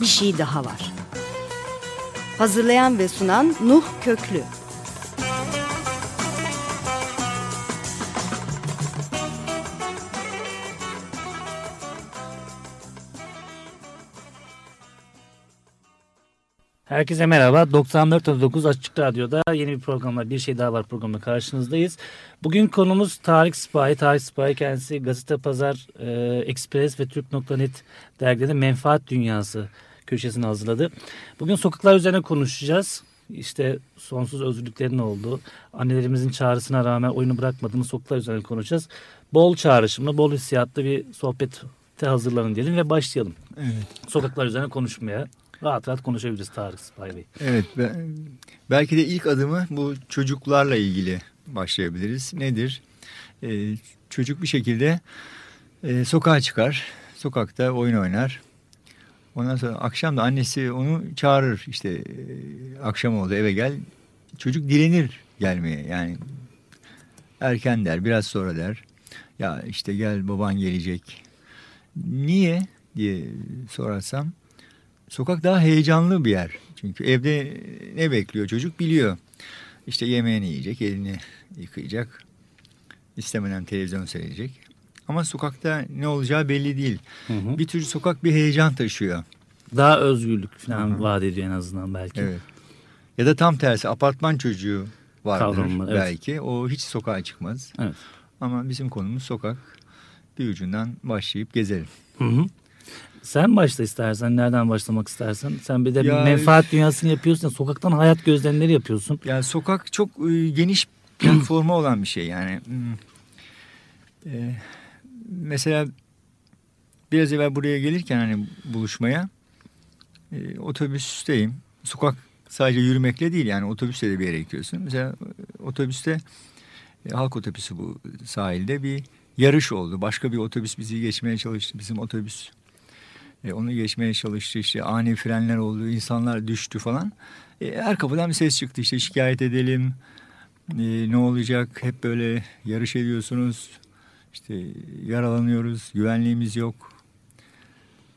bir şey daha var. Hazırlayan ve sunan Nuh Köklü. Herkese merhaba. 94.9 Açık Radyo'da yeni bir programla bir şey daha var programda karşınızdayız. Bugün konumuz Tarık Sipahi. Tarık Sipahi kendisi Gazete Pazar, e, Express ve Türk.net dergilerinde Menfaat Dünyası köşesini hazırladı. Bugün sokaklar üzerine konuşacağız. İşte sonsuz özgürlüklerin olduğu, annelerimizin çağrısına rağmen oyunu bırakmadığımız sokaklar üzerine konuşacağız. Bol çağrışımlı, bol hissiyatlı bir sohbete hazırlanın diyelim ve başlayalım. Evet. Sokaklar üzerine konuşmaya rahat rahat konuşabiliriz Tarık Sipahi Bey. Evet. Belki de ilk adımı bu çocuklarla ilgili başlayabiliriz. Nedir? Ee, çocuk bir şekilde e, sokağa çıkar. Sokakta oyun oynar. Ondan sonra akşam da annesi onu çağırır. İşte e, akşam oldu eve gel. Çocuk direnir gelmeye. Yani erken der, biraz sonra der. Ya işte gel baban gelecek. Niye diye sorarsam sokak daha heyecanlı bir yer. Çünkü evde ne bekliyor çocuk biliyor. İşte yemeğini yiyecek, elini yıkayacak. İstemeden televizyon seyredecek. Ama sokakta ne olacağı belli değil. Hı hı. Bir tür sokak bir heyecan taşıyor. Daha özgürlük falan hı hı. vaat ediyor en azından belki. Evet. Ya da tam tersi apartman çocuğu vardır Kavramı, evet. belki. O hiç sokağa çıkmaz. Evet. Ama bizim konumuz sokak. Bir ucundan başlayıp gezelim. Hı hı. Sen başla istersen. Nereden başlamak istersen. Sen bir de ya, menfaat dünyasını yapıyorsun. Sokaktan hayat gözlemleri yapıyorsun. Yani sokak çok e, geniş platformu olan bir şey yani. Hmm. E, mesela biraz evvel buraya gelirken hani buluşmaya e, otobüsteyim. Sokak sadece yürümekle değil yani otobüste de bir yere gidiyorsun. Mesela e, otobüste e, halk otobüsü bu sahilde bir yarış oldu. Başka bir otobüs bizi geçmeye çalıştı. Bizim otobüs e, onu geçmeye çalıştı işte ani frenler oldu, insanlar düştü falan. E, her kapıdan bir ses çıktı işte şikayet edelim, e, ne olacak hep böyle yarış ediyorsunuz, işte yaralanıyoruz, güvenliğimiz yok.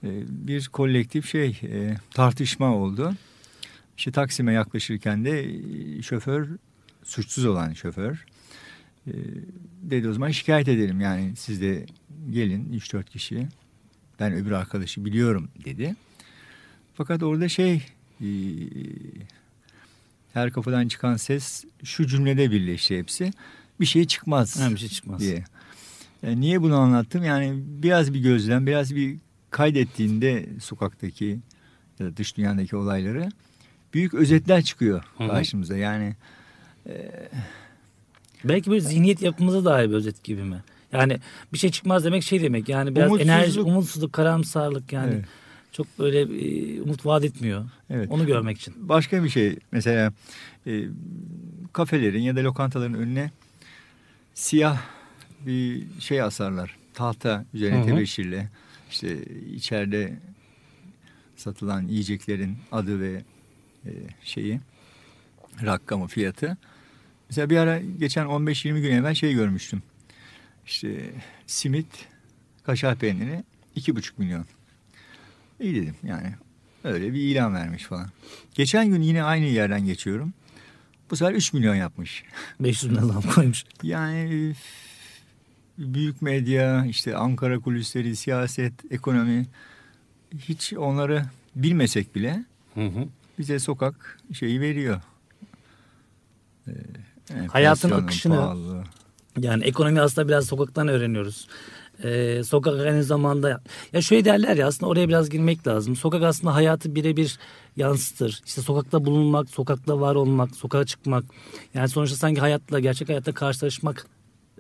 E, bir kolektif şey e, tartışma oldu. İşte Taksim'e yaklaşırken de e, şoför, suçsuz olan şoför e, dedi o zaman şikayet edelim yani siz de gelin 3-4 kişi ben öbür arkadaşı biliyorum dedi. Fakat orada şey her kafadan çıkan ses şu cümlede birleşti hepsi. Bir şey çıkmaz. Ha, bir şey çıkmaz. Diye. E, niye bunu anlattım? Yani biraz bir gözlem, biraz bir kaydettiğinde sokaktaki ya da dış dünyadaki olayları büyük özetler çıkıyor Hı -hı. karşımıza. Yani e... belki böyle zihniyet yapımıza dair bir özet gibi mi? Yani bir şey çıkmaz demek şey demek. Yani biraz enerji, umutsuzluk, karamsarlık yani. Evet. Çok böyle e, umut vaat etmiyor. Evet. Onu görmek için. Başka bir şey mesela e, kafelerin ya da lokantaların önüne siyah bir şey asarlar. Tahta üzerine Hı -hı. tebeşirle işte içeride satılan yiyeceklerin adı ve e, şeyi rakamı fiyatı. Mesela bir ara geçen 15-20 gün evvel şey görmüştüm. İşte simit, kaşar peyniri iki buçuk milyon. İyi dedim yani. Öyle bir ilan vermiş falan. Geçen gün yine aynı yerden geçiyorum. Bu sefer 3 milyon yapmış. 500 milyon zam koymuş. Yani büyük medya, işte Ankara kulisleri, siyaset, ekonomi hiç onları bilmesek bile hı hı. bize sokak şeyi veriyor. Ee, Hayatın akışını, pahalı. Yani ekonomi aslında biraz sokaktan öğreniyoruz. Ee, sokak aynı zamanda ya şöyle derler ya aslında oraya biraz girmek lazım. Sokak aslında hayatı birebir yansıtır. İşte sokakta bulunmak, sokakta var olmak, sokağa çıkmak. Yani sonuçta sanki hayatla, gerçek hayatta karşılaşmak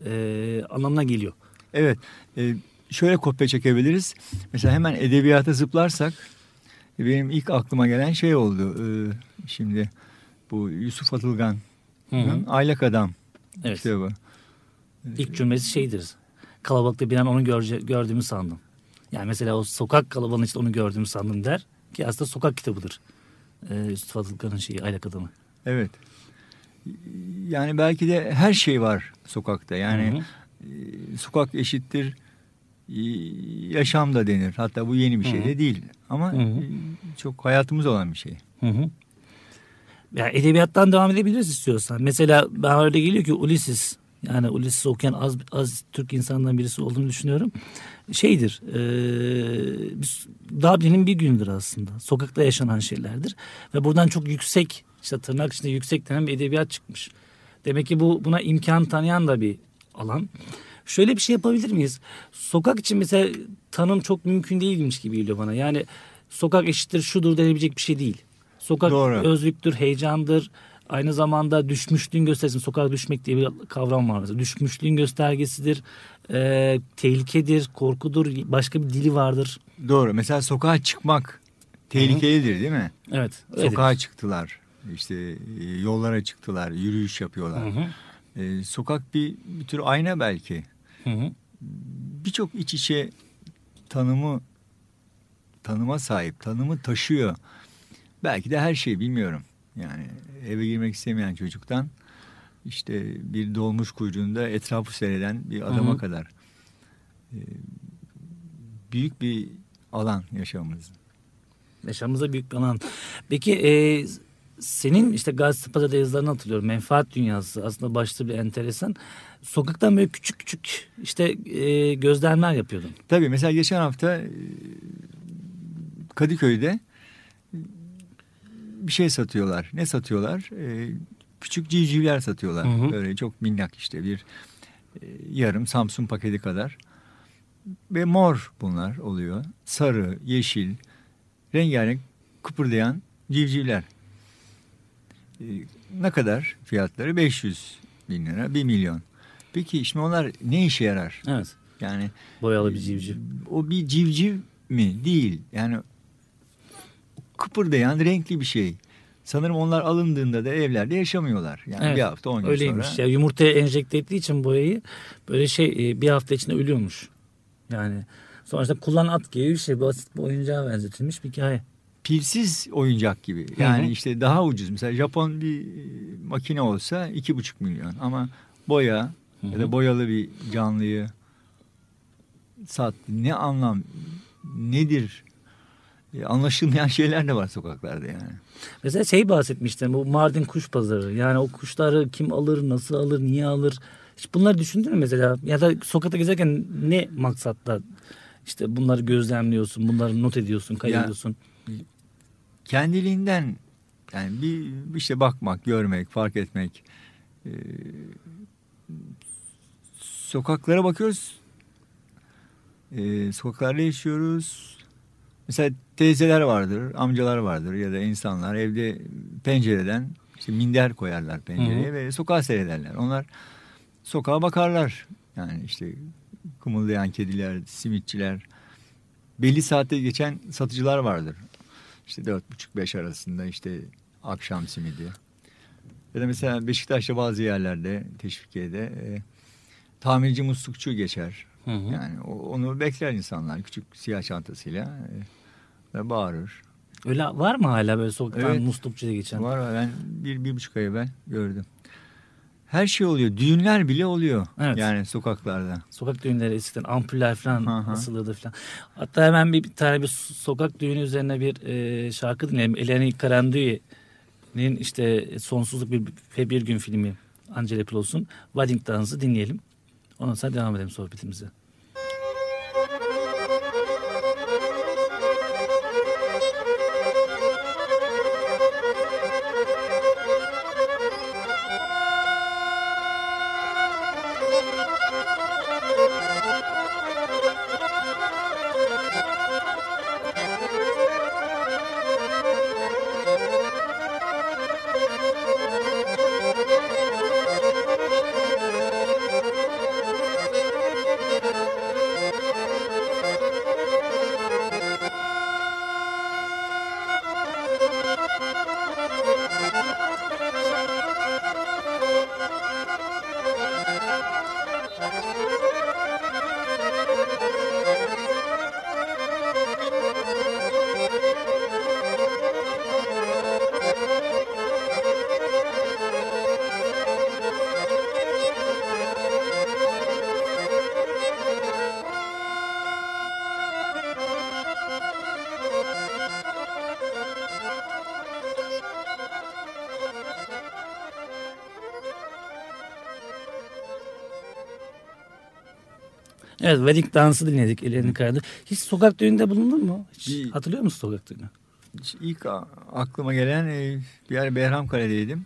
e, anlamına geliyor. Evet. E, şöyle kopya çekebiliriz. Mesela hemen edebiyata zıplarsak benim ilk aklıma gelen şey oldu. E, şimdi bu Yusuf Atılgan'ın Aylak Adam evet. kitabı. İlk cümlesi şeydir. Kalabalıkta bir an onu görce, gördüğümü sandım. Yani mesela o sokak kalabalığının işte onu gördüğümü sandım der. Ki aslında sokak kitabıdır. Ee, Yusuf Atılgan'ın şeyi Aylak Adamı. Evet. Yani belki de her şey var sokakta. Yani hı hı. E, sokak eşittir yaşam da denir. Hatta bu yeni bir şey de değil. Ama Hı hı. e, çok hayatımız olan bir şey. Hı hı. Ya edebiyattan devam edebiliriz istiyorsan. Mesela bana öyle geliyor ki Ulysses yani Ulysses okuyan az az Türk insanından birisi olduğunu düşünüyorum. Şeydir. E, Dublin'in bir gündür aslında. Sokakta yaşanan şeylerdir ve buradan çok yüksek işte tırnak içinde yüksek denen bir edebiyat çıkmış. Demek ki bu buna imkan tanıyan da bir alan. Şöyle bir şey yapabilir miyiz? Sokak için mesela tanım çok mümkün değilmiş gibi geliyor bana. Yani sokak eşittir şudur denebilecek bir şey değil. Sokak Doğru. özlüktür, heyecandır. Aynı zamanda düşmüşlüğün göstergesi. Sokağa düşmek diye bir kavram var. mesela. Düşmüşlüğün göstergesidir. Ee, tehlikedir, korkudur. Başka bir dili vardır. Doğru. Mesela sokağa çıkmak tehlikelidir değil mi? Evet. öyledir. Sokağa çıktılar. İşte e, yollara çıktılar, yürüyüş yapıyorlar. Hı hı. E, sokak bir, bir tür ayna belki. Hı hı. Birçok iç içe tanımı tanıma sahip, tanımı taşıyor. Belki de her şey bilmiyorum. Yani eve girmek istemeyen çocuktan işte bir dolmuş kuyruğunda etrafı seyreden bir adama Hı hı. kadar e, büyük bir alan yaşamımız. Yaşamımıza büyük bir alan. Peki e, senin işte Gazete Pazar'da yazılarını hatırlıyorum. Menfaat dünyası aslında başta bir enteresan. Sokaktan böyle küçük küçük işte e, gözlemler yapıyordun. Tabii mesela geçen hafta e, Kadıköy'de e, bir şey satıyorlar. Ne satıyorlar? E, küçük civcivler satıyorlar. Hı hı. Böyle çok minnak işte bir e, yarım Samsung paketi kadar. Ve mor bunlar oluyor. Sarı, yeşil, rengarenk kıpırdayan civcivler. E, ne kadar fiyatları? 500 bin lira, 1 milyon. Peki şimdi onlar ne işe yarar? Evet. Yani Boyalı bir civciv. o bir civciv mi? Değil. Yani kıpırdayan renkli bir şey. Sanırım onlar alındığında da evlerde yaşamıyorlar. Yani Evet, bir hafta on gün Öyleymiş. sonra. Ya yumurtaya enjekte ettiği için boyayı böyle şey e, bir hafta içinde ölüyormuş. Yani sonuçta kullan at gibi bir şey basit bir oyuncağa benzetilmiş bir hikaye. Pilsiz oyuncak gibi. Yani Hı hı. işte daha ucuz. Mesela Japon bir e, makine olsa iki buçuk milyon. Ama boya Hı ya hı. da boyalı bir canlıyı sat. Ne anlam nedir? E, Anlaşılmayan şeyler de var sokaklarda yani. Mesela şey bahsetmiştim bu Mardin kuş pazarı. Yani o kuşları kim alır, nasıl alır, niye alır? Hiç bunları düşündün mü mesela? Ya da sokakta gezerken ne maksatla işte bunları gözlemliyorsun, bunları not ediyorsun, kaydediyorsun? Kendiliğinden yani bir işte bakmak, görmek, fark etmek. Ee, sokaklara bakıyoruz. Ee, sokaklarda yaşıyoruz. Mesela teyzeler vardır, amcalar vardır ya da insanlar evde pencereden işte minder koyarlar pencereye Hı ve sokağa seyrederler. Onlar sokağa bakarlar. Yani işte kımıldayan kediler, simitçiler. Belli saatte geçen satıcılar vardır. İşte dört buçuk beş arasında işte akşam simidi. Ya da mesela Beşiktaş'ta bazı yerlerde Teşvikiye'de e, tamirci muslukçu geçer. Hı hı. Yani o- onu bekler insanlar küçük siyah çantasıyla e, ve bağırır. Öyle var mı hala böyle sokaktan Evet. muslukçuya geçen? Var var ben bir, bir buçuk ay evvel gördüm. Her şey oluyor. Düğünler bile oluyor. Evet. Yani sokaklarda. Sokak düğünleri eskiden ampuller falan hı. asılırdı falan. Hatta hemen bir, bir tane bir sokak düğünü üzerine bir e, şarkı dinleyelim. Eleni Karandui'nin işte Sonsuzluk bir, ve bir gün filmi Angela Plos'un Wedding Dance'ı dinleyelim. Ondan sonra devam edelim sohbetimize. Evet wedding dansı dinledik ellerini kaydı. Hiç sokak düğünde bulundun mu? Hiç Bir- hatırlıyor musun sokak düğünü? İlk aklıma gelen e, bir yer Behramkale'deydim.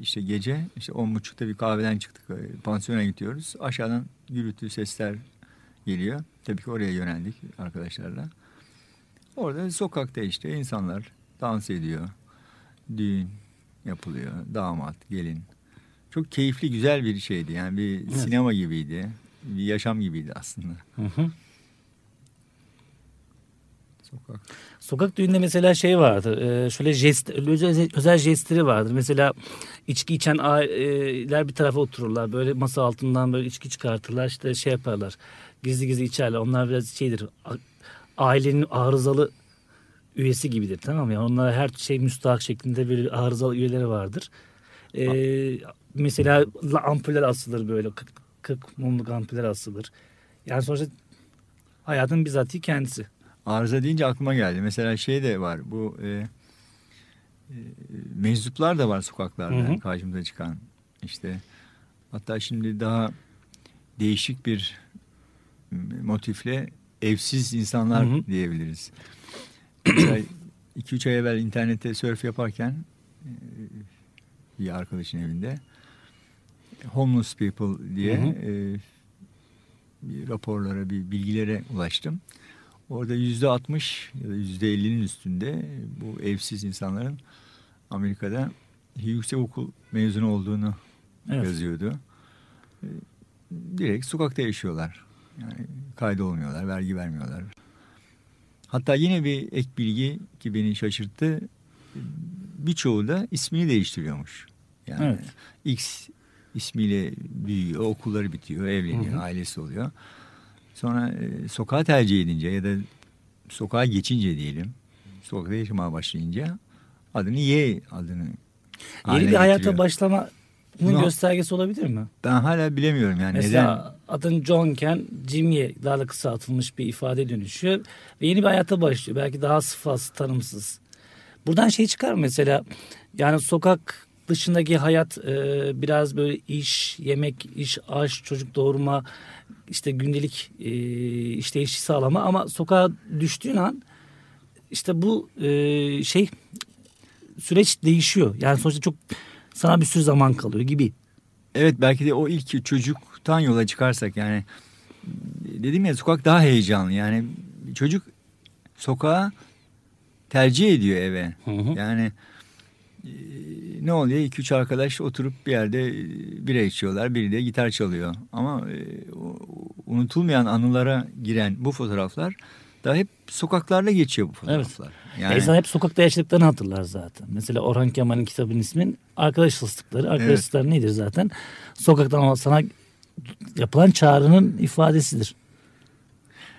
İşte gece işte on buçukta bir kahveden çıktık. e, Pansiyona gidiyoruz. Aşağıdan gürültü sesler geliyor. Tabii ki oraya yöneldik arkadaşlarla. Orada sokakta işte insanlar dans ediyor. Düğün yapılıyor. Damat, gelin. Çok keyifli, güzel bir şeydi. Yani bir Evet. sinema gibiydi. Bir yaşam gibiydi aslında. Hı hı. Sokak. Sokak düğünde mesela şey vardır. e, şöyle jest, özel, özel jestleri vardır. Mesela içki içen aileler bir tarafa otururlar. Böyle masa altından böyle içki çıkartırlar. işte şey yaparlar. Gizli gizli içerler. Onlar biraz şeydir. Ailenin arızalı üyesi gibidir tamam mı? Yani onlara her şey müstahak şeklinde böyle arızalı üyeleri vardır. E, mesela la- ampuller asılır böyle. 40, 40 mumluk ampuller asılır. Yani sonuçta hayatın bizatihi kendisi. Arıza deyince aklıma geldi. Mesela şey de var. Bu e, e, meczuplar da var sokaklarda Hı hı. karşımıza çıkan. İşte hatta şimdi daha değişik bir motifle evsiz insanlar Hı hı. diyebiliriz. Mesela 2-3 ay evvel internette surf yaparken e, bir arkadaşın evinde homeless people diye Hı hı. e, bir raporlara, bir bilgilere ulaştım. Orada yüzde 60 ya da yüzde 50'nin üstünde bu evsiz insanların Amerika'da yüksek okul mezunu olduğunu Evet. yazıyordu. E, Direkt sokakta yaşıyorlar. Yani kaydolmuyorlar, vergi vermiyorlar. Hatta yine bir ek bilgi ki beni şaşırttı. Birçoğu da ismini değiştiriyormuş. Yani Evet. X ismiyle büyüyor, okulları bitiyor, evleniyor, Hı hı. ailesi oluyor. Sonra e, sokağa tercih edince ya da sokağa geçince diyelim, sokakta yaşamaya başlayınca adını Y adını Yeni bir hayata getiriyor. başlamanın Bunu- göstergesi olabilir mi? Ben hala bilemiyorum yani Mesela adın Johnken Jimmy'ye daha da kısaltılmış bir ifade dönüşüyor ve yeni bir hayata başlıyor. Belki daha sıfatsız, tanımsız. Buradan şey çıkar mesela yani sokak dışındaki hayat e, biraz böyle iş, yemek, iş, aş, çocuk doğurma, işte gündelik e, işte işi sağlama ama sokağa düştüğün an işte bu e, şey süreç değişiyor. Yani sonuçta çok sana bir sürü zaman kalıyor gibi. Evet belki de o ilk çocuktan yola çıkarsak yani dedim ya sokak daha heyecanlı yani çocuk sokağa tercih ediyor eve. Hı hı. Yani e, ne oluyor? iki üç arkadaş oturup bir yerde e, bira içiyorlar. Biri de gitar çalıyor. Ama e, unutulmayan anılara giren bu fotoğraflar da hep sokaklarda geçiyor bu fotoğraflar. Yani İnsan hep sokakta yaşadıklarını hatırlar zaten. Mesela Orhan Kemal'in kitabının ismin Arkadaş Fıstıkları. Arkadaş Evet. Nedir zaten? Sokaktan sana yapılan çağrının ifadesidir.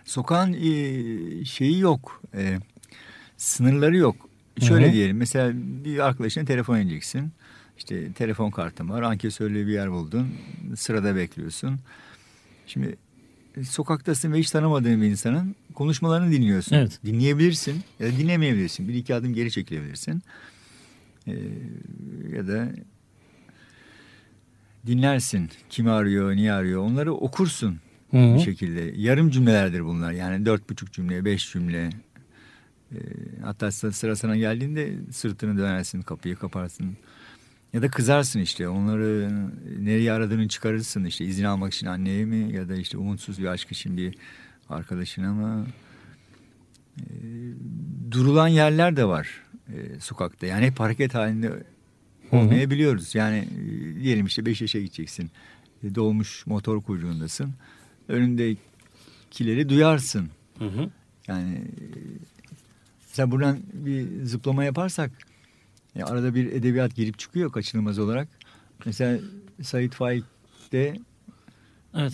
sokağın e, şeyi yok. Sınırları yok. Şöyle Hı hı. diyelim mesela bir arkadaşına telefon edeceksin. İşte telefon kartın var. Ankesörlü bir yer buldun. Sırada bekliyorsun. Şimdi e, sokaktasın ve hiç tanımadığın bir insanın konuşmalarını dinliyorsun. Evet. Dinleyebilirsin ya da dinlemeyebilirsin. Bir iki adım geri çekilebilirsin. E, ya da dinlersin. Kim arıyor, niye arıyor onları okursun Hı hı. bir şekilde. Yarım cümlelerdir bunlar. Yani dört buçuk cümle, beş cümle. Ee, hatta sıra sana geldiğinde sırtını dönersin, kapıyı kaparsın. Ya da kızarsın işte. Onları nereye aradığını çıkarırsın. işte izin almak için anneye mi ya da işte umutsuz bir aşk için bir arkadaşına mı? Ee, durulan yerler de var e, sokakta. Yani hep hareket halinde olmayabiliyoruz. Yani e, diyelim işte beş yaşa gideceksin. E, dolmuş motor kuyruğundasın. Önündekileri duyarsın. Hı hı. Yani e, mesela buradan bir zıplama yaparsak ya arada bir edebiyat girip çıkıyor kaçınılmaz olarak. Mesela Said Faik'te Evet.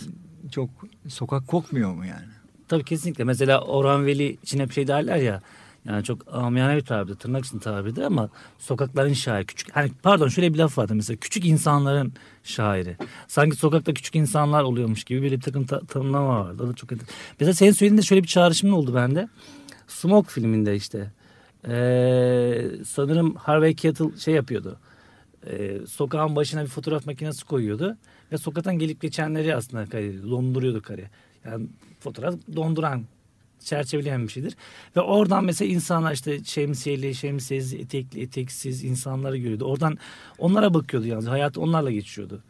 çok sokak kokmuyor mu yani? Tabii kesinlikle. Mesela Orhan Veli için hep şey derler ya. Yani çok amiyane bir tabirdir, tırnak için tabirdir ama sokakların şairi. Küçük, hani pardon şöyle bir laf vardı mesela. Küçük insanların şairi. Sanki sokakta küçük insanlar oluyormuş gibi böyle bir takım ta- tanımlama vardı. O da çok Mesela senin söylediğinde şöyle bir çağrışım oldu bende. Smoke filminde işte. Ee, sanırım Harvey Keitel şey yapıyordu. Ee, sokağın başına bir fotoğraf makinesi koyuyordu. Ve sokaktan gelip geçenleri aslında kare, donduruyordu kare. Yani fotoğraf donduran çerçeveleyen bir şeydir. Ve oradan mesela insanlar işte şemsiyeli, şemsiyesiz, etekli, eteksiz insanları görüyordu. Oradan onlara bakıyordu yalnız. Hayat onlarla geçiyordu.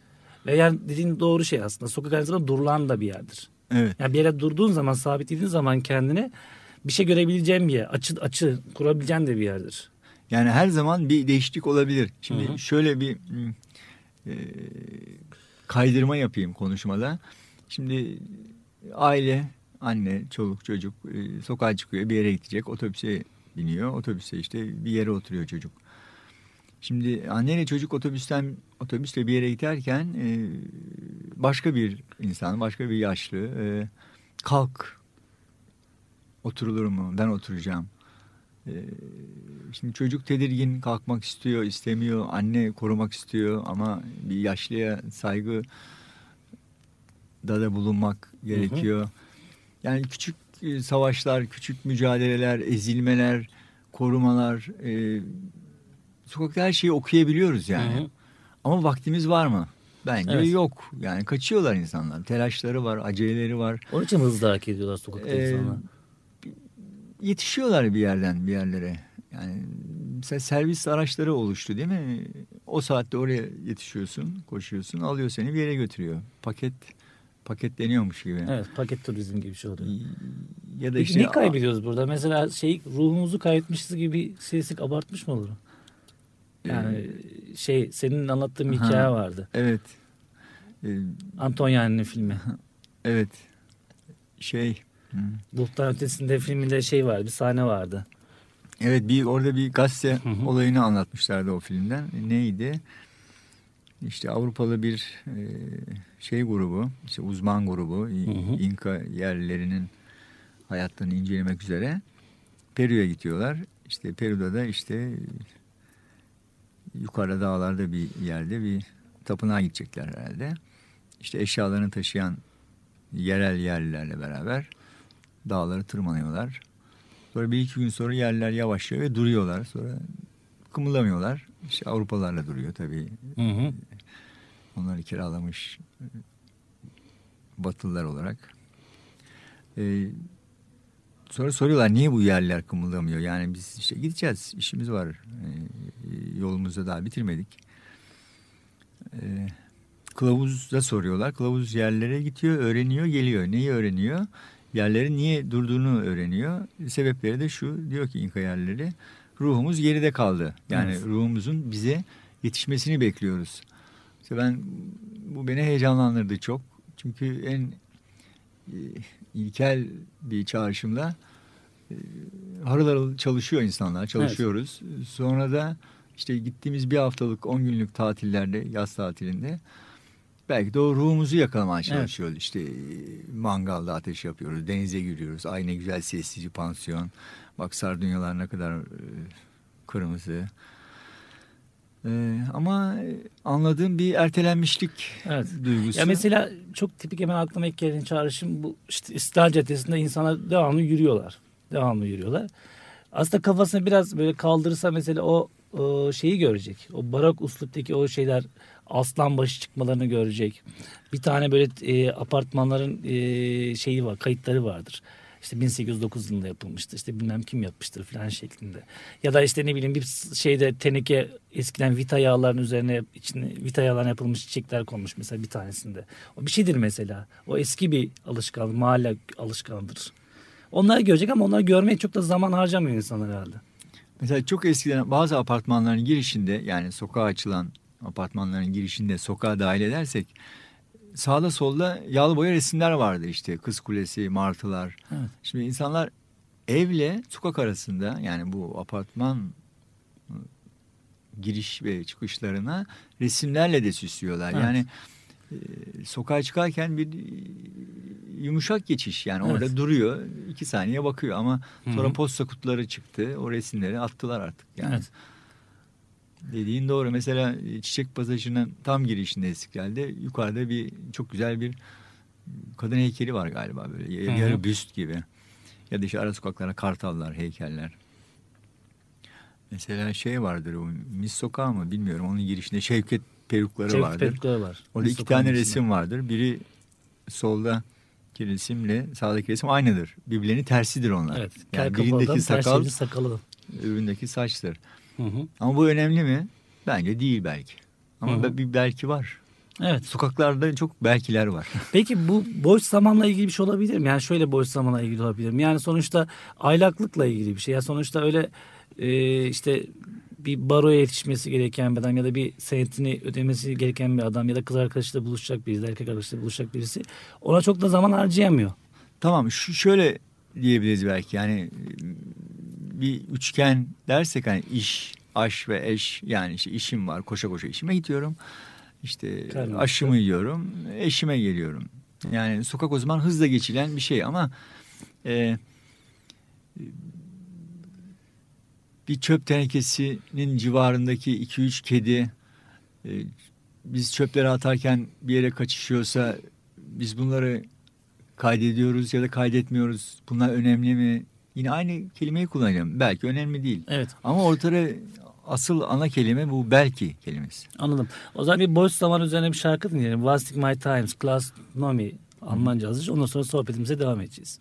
Ve yani dediğin doğru şey aslında. Sokak aynı zamanda durulan da bir yerdir. Evet. Yani bir yere durduğun zaman, sabitlediğin zaman kendini bir şey görebileceğin bir yer. Açı, açı kurabileceğin de bir yerdir. Yani her zaman bir değişiklik olabilir. Şimdi Hı hı. şöyle bir e, kaydırma yapayım konuşmada. Şimdi aile, anne, çoluk, çocuk e, sokağa çıkıyor, bir yere gidecek, otobüse biniyor. Otobüse işte bir yere oturuyor çocuk. Şimdi anneyle çocuk otobüsten otobüsle bir yere giderken e, başka bir insan, başka bir yaşlı e, kalk oturulur mu? Ben oturacağım. E, şimdi çocuk tedirgin kalkmak istiyor, istemiyor. Anne korumak istiyor ama bir yaşlıya saygı da da bulunmak gerekiyor. Yani küçük e, savaşlar, küçük mücadeleler, ezilmeler, korumalar, e, sokakta her şeyi okuyabiliyoruz yani. Hı hı. Ama vaktimiz var mı? Bence Evet. yok. Yani kaçıyorlar insanlar. Telaşları var, aceleleri var. Onun için hızlı hareket ediyorlar sokakta Ee, insanlar. Yetişiyorlar bir yerden bir yerlere. Yani mesela servis araçları oluştu değil mi? O saatte oraya yetişiyorsun, koşuyorsun, alıyor seni bir yere götürüyor. Paket paketleniyormuş gibi. Evet paket turizm gibi bir şey oluyor. Ya da Peki işte ne kaybediyoruz burada? Mesela şey ruhumuzu kaybetmişiz gibi seslik abartmış mı olur? Yani şey senin anlattığın bir hikaye vardı. Evet. Ee, Antoniani'nin filmi. evet. Şey. Hı. Bulutların Ötesinde filminde şey vardı bir sahne vardı. Evet bir orada bir gazete olayını anlatmışlardı o filmden. Neydi? İşte Avrupalı bir e, şey grubu, işte uzman grubu, Hı hı. İnka yerlilerinin hayatlarını incelemek üzere Peru'ya gidiyorlar. İşte Peru'da da işte yukarıda dağlarda bir yerde bir tapınağa gidecekler herhalde. İşte eşyalarını taşıyan yerel yerlilerle beraber dağları tırmanıyorlar. Sonra bir iki gün sonra yerler yavaşlıyor ve duruyorlar. Sonra kımıldamıyorlar. İşte Avrupalılarla duruyor tabii. Hı hı. Onları kiralamış e, Batılılar olarak. Ee, sonra soruyorlar niye bu yerler kımıldamıyor? Yani biz işte gideceğiz. işimiz var. Ee, yolumuzu daha bitirmedik. Ee, kılavuza soruyorlar. Kılavuz yerlere gidiyor, öğreniyor, geliyor. Neyi öğreniyor? Yerlerin niye durduğunu öğreniyor. Sebepleri de şu. Diyor ki İnka yerleri ruhumuz geride kaldı. Yani Evet. ruhumuzun bize yetişmesini bekliyoruz. İşte ben bu beni heyecanlandırdı çok. Çünkü en e, ilkel bir çağrışımla e, harıl harıl çalışıyor insanlar. Çalışıyoruz. Sonra da işte gittiğimiz bir haftalık, on günlük tatillerde, yaz tatilinde belki de o ruhumuzu yakalamaya çalışıyoruz. İşte e, mangalda ateş yapıyoruz, denize giriyoruz. Ay ne güzel sessiz bir pansiyon. Bak sardunyalar ne kadar e, kırmızı. E, ama e, anladığım bir ertelenmişlik Evet. duygusu. Ya mesela çok tipik hemen aklıma ilk gelen çağrışım bu işte İstiklal Caddesi'nde insanlar devamlı yürüyorlar. Devamlı yürüyorlar. Aslında kafasını biraz böyle kaldırırsa mesela o, o şeyi görecek. O barok usluptaki o şeyler aslan başı çıkmalarını görecek. Bir tane böyle e, apartmanların e, şeyi var, kayıtları vardır. İşte 1809 yılında yapılmıştır. İşte bilmem kim yapmıştır falan şeklinde. Ya da işte ne bileyim bir şeyde teneke eskiden vita yağlarının üzerine içine vita yağlarına yapılmış çiçekler konmuş mesela bir tanesinde. O bir şeydir mesela. O eski bir alışkanlık, mahalle alışkanlığıdır. Onları görecek ama onları görmeye çok da zaman harcamıyor insanlar herhalde. Mesela çok eskiden bazı apartmanların girişinde yani sokağa açılan apartmanların girişinde sokağa dahil edersek sağda solda yağlı boya resimler vardı işte kız kulesi, martılar. Evet. Şimdi insanlar evle sokak arasında yani bu apartman ıı, giriş ve çıkışlarına resimlerle de süslüyorlar. Evet. Yani e, sokağa çıkarken bir yumuşak geçiş yani Evet. orada duruyor iki saniye bakıyor ama sonra Hı hı. posta kutuları çıktı o resimleri attılar artık yani. Evet. Dediğin doğru. Mesela e, Çiçek Pasajı'nın tam girişinde Estiklal'de yukarıda bir çok güzel bir kadın heykeli var galiba böyle Hı hı. yarı büst gibi. Ya da işte ara sokaklara kartallar, heykeller. Mesela şey vardır o Mis Sokağı mı bilmiyorum. Onun girişinde Şevket perukları Çevik vardır. perukları var. Orada Bir iki tane içinde. resim vardır. Biri solda soldaki resimle sağdaki resim aynıdır. Birbirlerinin tersidir onlar. Evet. Yani birindeki sakal, sakalı. öbüründeki saçtır. Hı hı. Ama bu önemli mi? Bence değil belki. Ama Hı hı. bir belki var. Evet. Sokaklarda çok belkiler var. Peki bu boş zamanla ilgili bir şey olabilir mi? Yani şöyle boş zamanla ilgili olabilir mi? Yani sonuçta aylaklıkla ilgili bir şey. Yani sonuçta öyle e, işte bir baroya yetişmesi gereken bir adam ya da bir senetini ödemesi gereken bir adam ya da kız arkadaşıyla buluşacak birisi, erkek arkadaşıyla buluşacak birisi ona çok da zaman harcayamıyor. Tamam şu şöyle diyebiliriz belki yani bir üçgen dersek hani iş, aş ve eş yani işte işim var koşa koşa işime gidiyorum. İşte Karnım aşımı yiyorum, eşime geliyorum. Yani sokak o zaman hızla geçilen bir şey ama e, bir çöp tenekesinin civarındaki 2-3 kedi e, biz çöpleri atarken bir yere kaçışıyorsa biz bunları kaydediyoruz ya da kaydetmiyoruz. Bunlar önemli mi? Yine aynı kelimeyi kullanacağım. Belki önemli değil. Evet Ama ortada asıl ana kelime bu belki kelimesi. anladım. O zaman bir boş zaman üzerine bir şarkı dinleyelim. Wasting My Times, Klaus Nomi Almanca yazmış. Ondan sonra sohbetimize devam edeceğiz.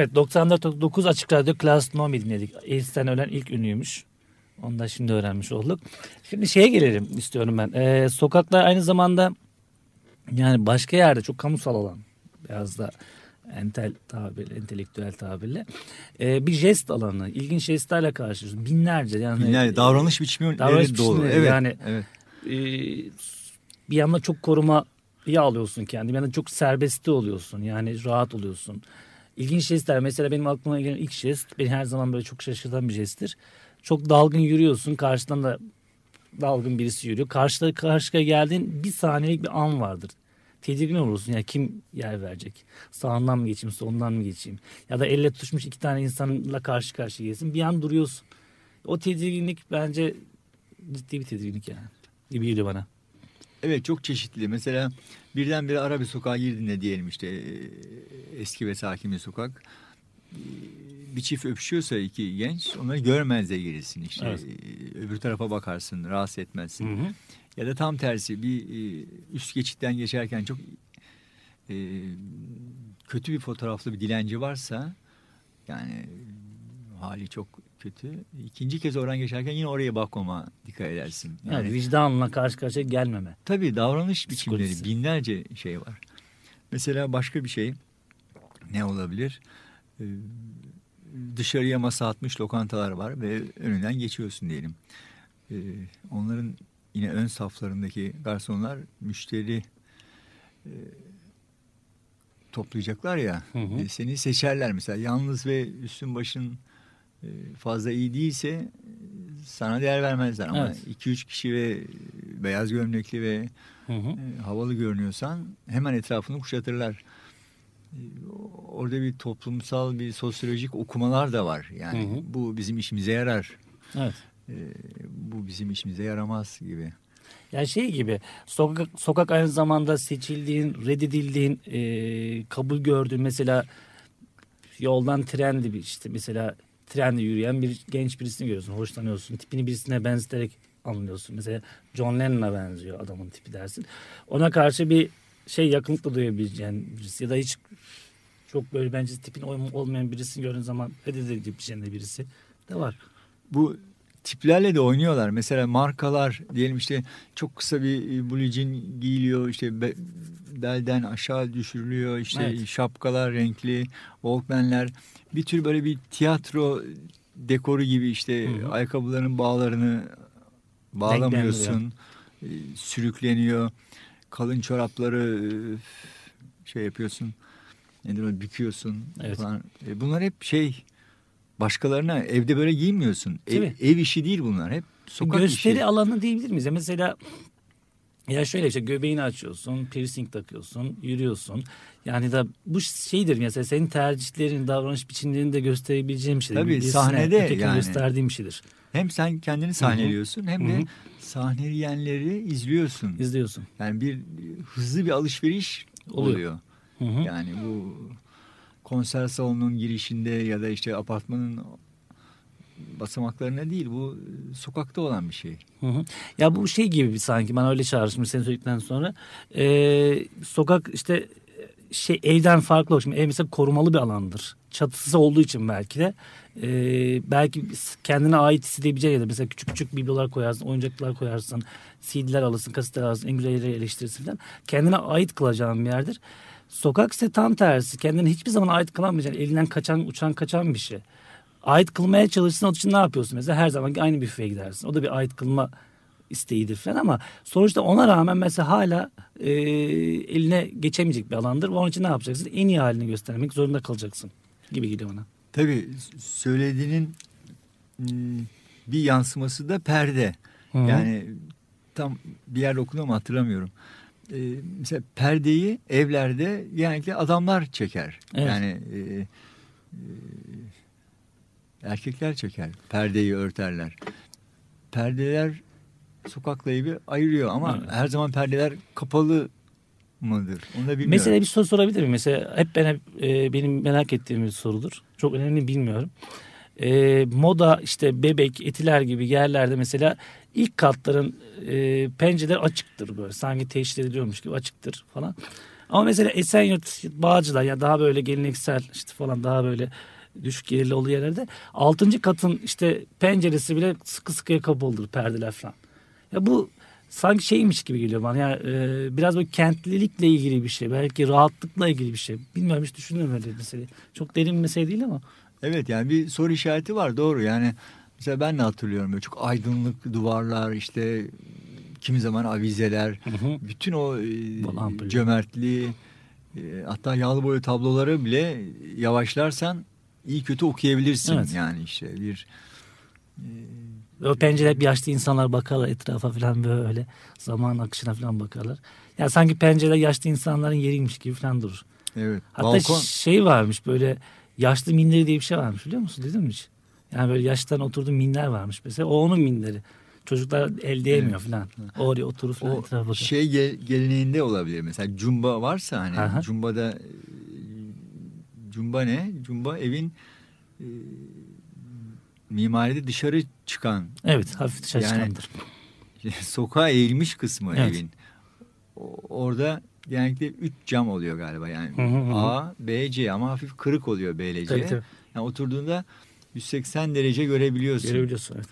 Evet 94.9 Açık Radyo Class Nomi dinledik. Ace'den ölen ilk ünlüymüş. Onu da şimdi öğrenmiş olduk. Şimdi şeye gelelim istiyorum ben. Ee, sokaklar aynı zamanda yani başka yerde çok kamusal olan biraz da entel tabir, entelektüel tabirle ee, bir jest alanı, ilginç jestlerle karşılaşıyoruz. Binlerce yani. Binlerce davranış biçimleri Davranış biçimleri, Evet, yani- evet. e, bir yandan çok korumayı alıyorsun kendi. Bir yandan çok serbestte oluyorsun. Yani rahat oluyorsun. İlginç jestler. Mesela benim aklıma gelen ilk jest beni her zaman böyle çok şaşırtan bir jesttir. Çok dalgın yürüyorsun. Karşıdan da dalgın birisi yürüyor. Karşıda karşıya geldiğin bir saniyelik bir an vardır. Tedirgin olursun. Ya kim yer verecek? Sağından mı geçeyim, solundan mı geçeyim? Ya da elle tutuşmuş iki tane insanla karşı karşıya gelsin. Bir an duruyorsun. O tedirginlik bence ciddi bir tedirginlik yani. Gibi geliyor bana. Evet çok çeşitli. Mesela birdenbire ara bir sokağa girdiğinde diyelim işte e, eski ve sakin bir sokak. E, Bir çift öpüşüyorsa iki genç onları görmez de gelirsin işte. Evet. E, Öbür tarafa bakarsın rahatsız etmezsin. Hı hı. Ya da tam tersi bir üst geçitten geçerken çok kötü bir fotoğraflı bir dilenci varsa yani hali çok kötü. İkinci kez oradan geçerken yine oraya bakmama dikkat edersin. Yani Yani vicdanla karşı karşıya gelmeme. Tabii davranış biçimleri binlerce şey var. Mesela başka bir şey ne olabilir? Ee, dışarıya masa atmış lokantalar var ve önünden geçiyorsun diyelim. Ee, onların yine ön saflarındaki garsonlar müşteri e, toplayacaklar ya. Hı hı. e, seni seçerler mesela. Yalnız ve üstün başın fazla iyi değilse e, sana değer vermezler ama Evet. 2-3 kişi ve e, beyaz gömlekli ve Hı hı. e, havalı görünüyorsan hemen etrafını kuşatırlar. E, Orada bir toplumsal bir sosyolojik okumalar da var. Yani Hı hı. bu bizim işimize yarar. Evet. e, Bu bizim işimize yaramaz gibi. Yani şey gibi sokak, sokak aynı zamanda seçildiğin, reddedildiğin, e, kabul gördüğün mesela yoldan trendi bir işte mesela trende yürüyen bir genç birisini görüyorsun, hoşlanıyorsun. Tipini birisine benzeterek anlıyorsun. Mesela John Lennon'a benziyor adamın tipi dersin. Ona karşı bir şey yakınlıkla duyabileceğin birisi ya da hiç çok böyle bence tipin ol- olmayan birisini gördüğün zaman reddedebileceğin de birisi de var. Bu tiplerle de oynuyorlar. Mesela markalar diyelim işte çok kısa bir e, blue jean giyiliyor işte be- belden aşağı düşürülüyor işte Evet. şapkalar renkli walkmanler bir tür böyle bir tiyatro dekoru gibi işte Hı hı. ayakkabıların bağlarını bağlamıyorsun E, sürükleniyor kalın çorapları e, şey yapıyorsun nedir o büküyorsun Evet. falan. Bunlar hep şey başkalarına evde böyle giymiyorsun. Ev, ev işi değil bunlar. Hep sokak gösteri işi. alanı diyebilir miyiz? Mesela ya şöyle işte göbeğini açıyorsun, piercing takıyorsun, yürüyorsun. Yani da bu şeydir mesela senin tercihlerin, davranış biçimlerini de gösterebileceğim bir şeydir. Tabii, Birisine, sahnede yani. gösterdiğim bir şeydir. Hem sen kendini sahneliyorsun hem Hı de hı. sahneleyenleri izliyorsun. İzliyorsun. Yani bir hızlı bir alışveriş Oluyor. oluyor. Hı hı. Yani bu konser salonunun girişinde ya da işte apartmanın basamaklarına değil bu sokakta olan bir şey. Hı hı. Ya bu şey gibi sanki bana öyle çağrışmış senin söyledikten sonra. Ee, sokak işte şey evden farklı. Şimdi ev mesela korumalı bir alandır. Çatısı olduğu için belki de ee, belki kendine ait hissedebileceği ya da mesela küçük küçük biblolar koyarsın, oyuncaklar koyarsın, CD'ler alırsın, kasetler alırsın, en güzel yerleri eleştirirsin falan. Kendine ait kılacağın bir yerdir. Sokak ise tam tersi. Kendine hiçbir zaman ait kılamayacağın, elinden kaçan, uçan kaçan bir şey. Ait kılmaya çalışsın o için ne yapıyorsun? Mesela her zaman aynı büfeye gidersin. O da bir ait kılma isteğidir falan ama sonuçta ona rağmen mesela hala e, eline geçemeyecek bir alandır. Onun için ne yapacaksın? En iyi halini göstermek zorunda kalacaksın gibi geliyor bana. Tabii söylediğinin ım, bir yansıması da perde. Hı. Yani tam bir yerde okudum ama hatırlamıyorum. Ee, mesela perdeyi evlerde genellikle adamlar çeker. Evet. Yani e, e, erkekler çeker. Perdeyi örterler. Perdeler sokakla evi ayırıyor ama Evet. her zaman perdeler kapalı mıdır? Onu da bilmiyorum. Mesela bir soru sorabilir miyim? Mesela hep ben hep e, benim merak ettiğim bir sorudur. Çok önemli bilmiyorum. E, moda işte bebek, etiler gibi yerlerde mesela ilk katların e, pencereleri açıktır böyle. Sanki teşhir ediliyormuş gibi açıktır falan. Ama mesela Esenyurt, Bağcılar ya daha böyle geleneksel işte falan daha böyle düşük gelirli olduğu yerlerde altıncı katın işte penceresi bile sıkı sıkıya kapalıdır perdeler falan. Ya bu sanki şeymiş gibi geliyor bana. Yani e, biraz böyle kentlilikle ilgili bir şey. Belki rahatlıkla ilgili bir şey. Bilmiyorum hiç düşünüyorum öyle bir mesele. Çok derin bir mesele değil ama. Evet yani bir soru işareti var doğru yani mesela ben de hatırlıyorum böyle çok aydınlık duvarlar işte kimi zaman avizeler bütün o e, cömertliği e, hatta yağlı boya tabloları bile yavaşlarsan iyi kötü okuyabilirsin Evet. yani işte bir Ve O pencere hep yaşlı insanlar bakarlar etrafa falan böyle zaman akışına falan bakarlar. Yani sanki pencere yaşlı insanların yeriymiş gibi falan durur. evet Hatta balkon şey varmış böyle yaşlı minderi diye bir şey varmış biliyor musun? Duydun mu hiç? Yani böyle yaşlıların oturduğu minder varmış mesela. O onun minderi. Çocuklar el değmiyor falan. O oraya oturup falan o etrafa şey gel- geleneğinde olabilir mesela cumba varsa hani Aha. cumbada e, cumba ne cumba evin e, mimaride dışarı çıkan Evet hafif dışarı Yani- çıkandır. sokağa eğilmiş kısmı Evet. evin. O- Orada genellikle 3 cam oluyor galiba yani. Hı hı hı. A, B, C ama hafif kırık oluyor B ile C. Tabii tabii. Yani oturduğunda 180 derece görebiliyorsun. Görebiliyorsun evet.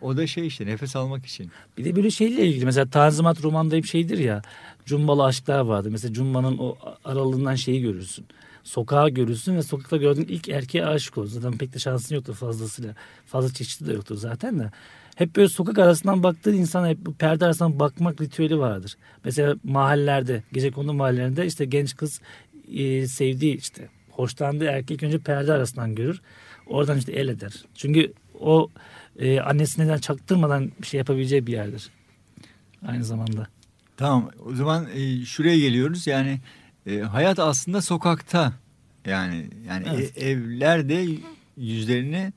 O da şey işte nefes almak için. Bir de böyle şeyle ilgili mesela Tanzimat romanda hep şeydir ya. Cumbalı aşklar vardı. Mesela Cumba'nın o aralığından şeyi görürsün. Sokağı görürsün ve sokakta gördüğün ilk erkeğe aşık olursun. Zaten pek de şansın yoktur fazlasıyla. Fazla çeşitli de yoktur zaten de. Hep böyle sokak arasından baktığın insan hep bu perde arasından bakmak ritüeli vardır. Mesela mahallelerde, gece kondu mahallelerinde işte genç kız e, sevdiği işte hoşlandığı erkek önce perde arasından görür. Oradan işte el eder. Çünkü o e, annesinden çaktırmadan bir şey yapabileceği bir yerdir. Aynı zamanda. Tamam o zaman e, şuraya geliyoruz yani e, hayat aslında sokakta yani yani Evet. e- evler de yüzlerini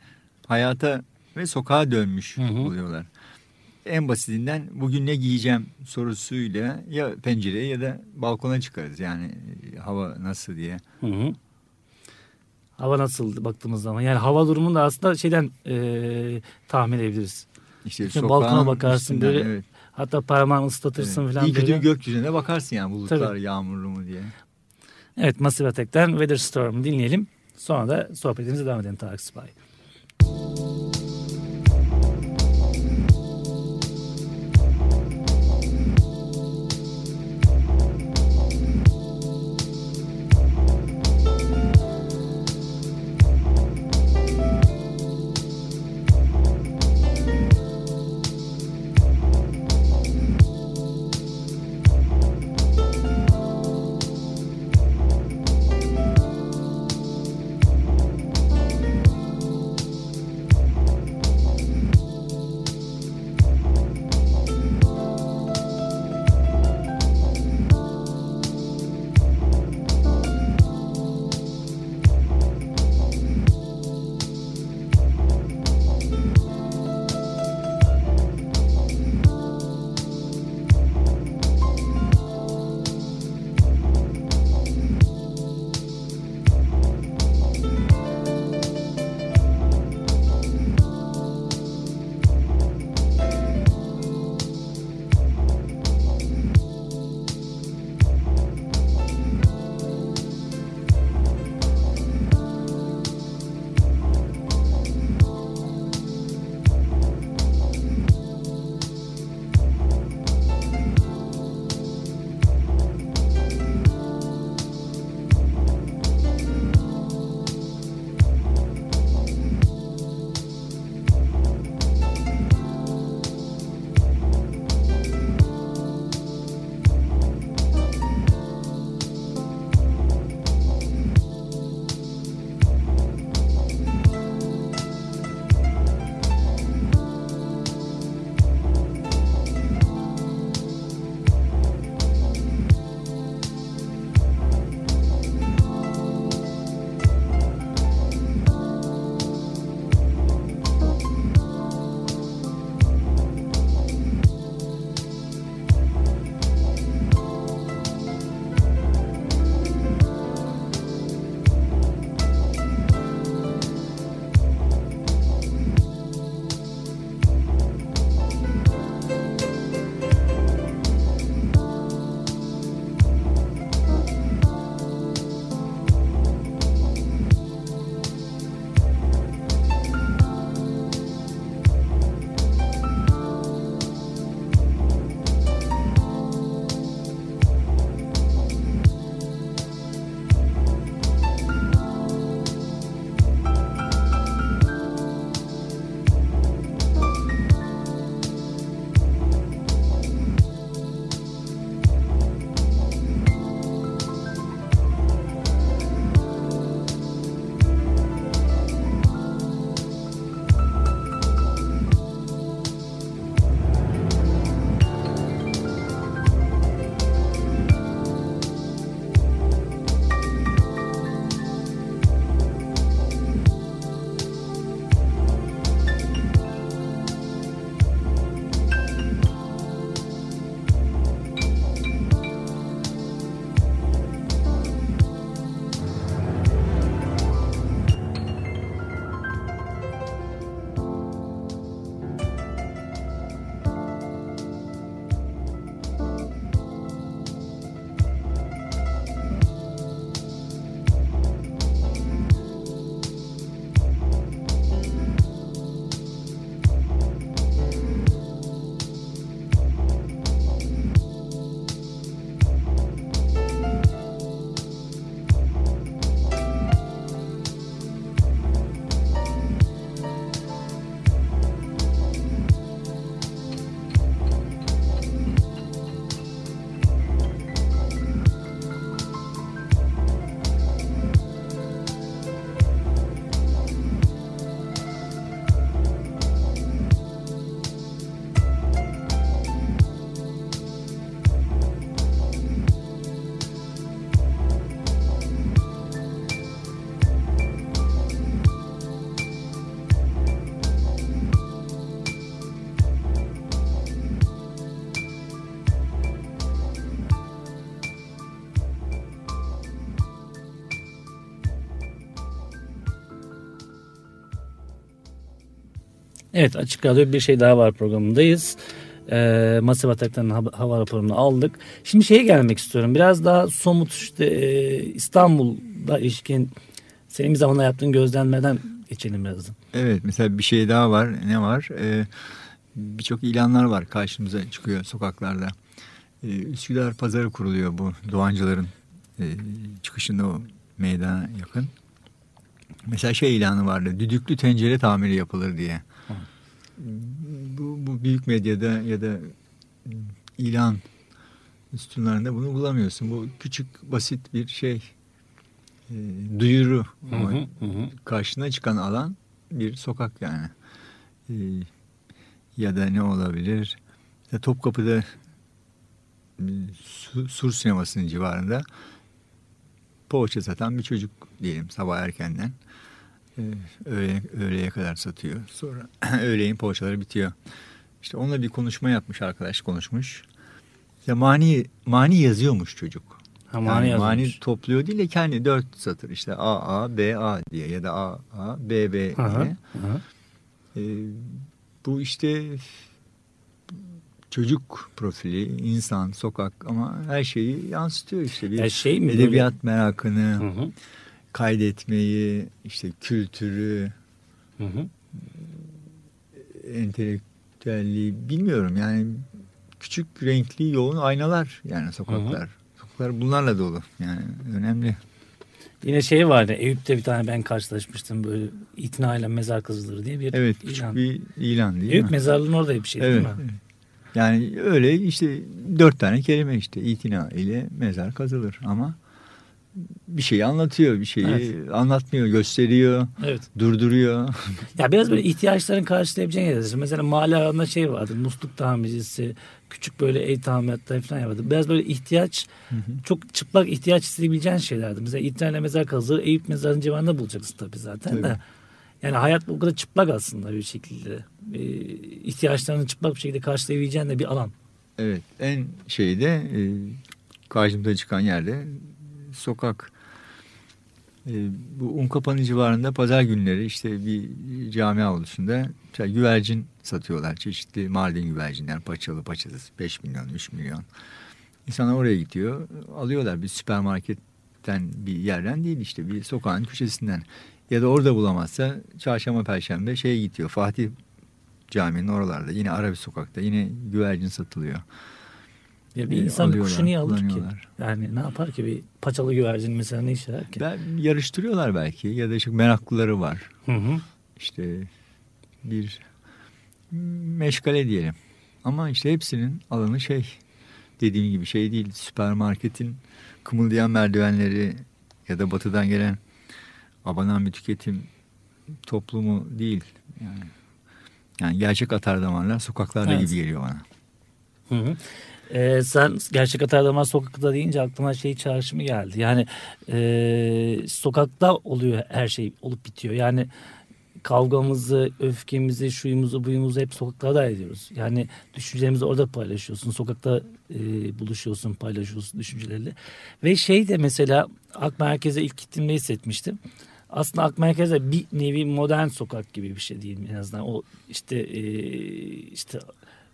hayata ve sokağa dönmüş Hı hı. oluyorlar. En basitinden bugün ne giyeceğim sorusuyla ya pencereye ya da balkona çıkarız yani e, hava nasıl diye. Hı hı. Hava nasıl baktığımız zaman. Yani hava durumunu da aslında şeyden e, tahmin edebiliriz. İşte Şimdi balkona bakarsın böyle evet, Hatta parmağını ıslatırsın evet. falan İyi kötü gökyüzüne bakarsın yani bulutlar Tabii. yağmurlu mu diye. Evet Massive Attack'ten Weather Storm'u dinleyelim. Sonra da sohbetimize devam edelim Tarık Spy. Evet Açık Radyo bir şey daha var programındayız. Ee, Masif Atak'tan hava, raporunu aldık. Şimdi şeye gelmek istiyorum. Biraz daha somut işte e, İstanbul'da ilişkin senin bir zamanla yaptığın gözlemlerden geçelim biraz. Evet mesela bir şey daha var. Ne var? Ee, Birçok ilanlar var karşımıza çıkıyor sokaklarda. Ee, Üsküdar pazarı kuruluyor bu Doğancıların e, çıkışında o meydana yakın. Mesela şey ilanı vardı. Düdüklü tencere tamiri yapılır diye. Bu, bu büyük medyada ya da ilan üstünlerinde bunu bulamıyorsun. Bu küçük basit bir şey e, duyuru. Hı hı, hı karşına çıkan alan bir sokak yani. Ee, ya da ne olabilir? İşte Topkapı'da e, Su- Sur sinemasının civarında poğaça satan bir çocuk diyelim sabah erkenden. Ee, öğle, öğleye kadar satıyor. Sonra öğleyin poğaçaları bitiyor. İşte onunla bir konuşma yapmış arkadaş konuşmuş. İşte mani, mani yazıyormuş çocuk. Ha, mani yani mani topluyor değil de kendi dört satır işte A A B A diye ya da A A B B diye. hı hı. Ee, bu işte çocuk profili, insan, sokak ama her şeyi yansıtıyor işte bir Ya şey mi edebiyat merakını, Hı hı, kaydetmeyi, işte kültürü, hı hı. entelektüelliği bilmiyorum yani küçük renkli yoğun aynalar yani sokaklar. Sokaklar bunlarla dolu yani önemli. Yine şey vardı Eyüp'te bir tane ben karşılaşmıştım böyle itinayla mezar kazıları diye bir Evet küçük ilan. bir ilan değil Eyüp mi? mezarlığın orada bir şey Evet. değil mi? Yani öyle işte dört tane kelime işte itina ile mezar kazılır ama bir şeyi anlatıyor, bir şeyi Evet. anlatmıyor, gösteriyor, Evet. durduruyor. Ya biraz böyle ihtiyaçlarını karşılayabileceğin yerler. Mesela mahalle alanında şey vardı. Musluk tamircisi, küçük böyle ev tamiratları falan vardı. Biraz böyle ihtiyaç, çok çıplak ihtiyaç hissedebileceğin şeylerdi. Mesela İtalya mezar kazığı Eyüp mezarının civarında bulacaksın tabii zaten de. Tabii. Yani hayat bu kadar çıplak aslında bir şekilde. Ee, ihtiyaçlarını çıplak bir şekilde karşılayabileceğin de bir alan. Evet en şeyde e, karşımıza çıkan yerde sokak. E, bu Unkapanı civarında pazar günleri işte bir cami avlusunda mesela güvercin satıyorlar. Çeşitli Mardin güvercinler paçalı paçasız 5 milyon 3 milyon. İnsanlar oraya gidiyor alıyorlar bir süpermarketten bir yerden değil işte bir sokağın köşesinden. Ya da orada bulamazsa çarşamba perşembe şeye gidiyor Fatih Camii'nin oralarda yine ara bir sokakta yine güvercin satılıyor. Ya bir insan bir kuşu niye alır ki? Yani ne yapar ki bir paçalı güvercin mesela ne işe yarar ki? Ben, yarıştırıyorlar belki ya da işte meraklıları var. Hı hı. İşte bir meşgale diyelim. Ama işte hepsinin alanı şey dediğim gibi şey değil. Süpermarketin kımıldayan merdivenleri ya da batıdan gelen abanan bir tüketim toplumu değil. Yani, yani gerçek atar damarlar sokaklarda Evet. gibi geliyor bana. Hı hı. Ee, sen gerçek Atardamar sokakta deyince aklıma şey çağrışımı geldi. Yani e, sokakta oluyor her şey olup bitiyor. Yani kavgamızı, öfkemizi, şuyumuzu, buyumuzu hep sokaklarda ediyoruz. Yani düşüncelerimizi orada paylaşıyorsun. Sokakta e, buluşuyorsun, paylaşıyorsun düşüncelerle. Ve şey de mesela Ak Merkez'e ilk gittiğimde hissetmiştim. Aslında Ak Merkez'de bir nevi modern sokak gibi bir şey değil en azından. O işte e, işte